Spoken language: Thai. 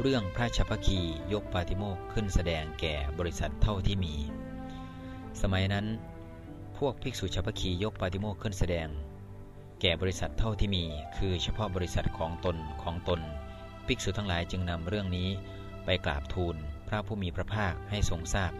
เรื่องพระชัพคียกปาติโมกขึ้นแสดงแก่บริษัทเท่าที่มี สมัยนั้น พวกภิกษุชัพคียกปาติโมกขึ้นแสดง แก่บริษัทเท่าที่มี คือเฉพาะบริษัทของตนของตน ภิกษุทั้งหลายจึงนำเรื่องนี้ไปกราบทูลพระผู้มีพระภาคให้ทรงทราบ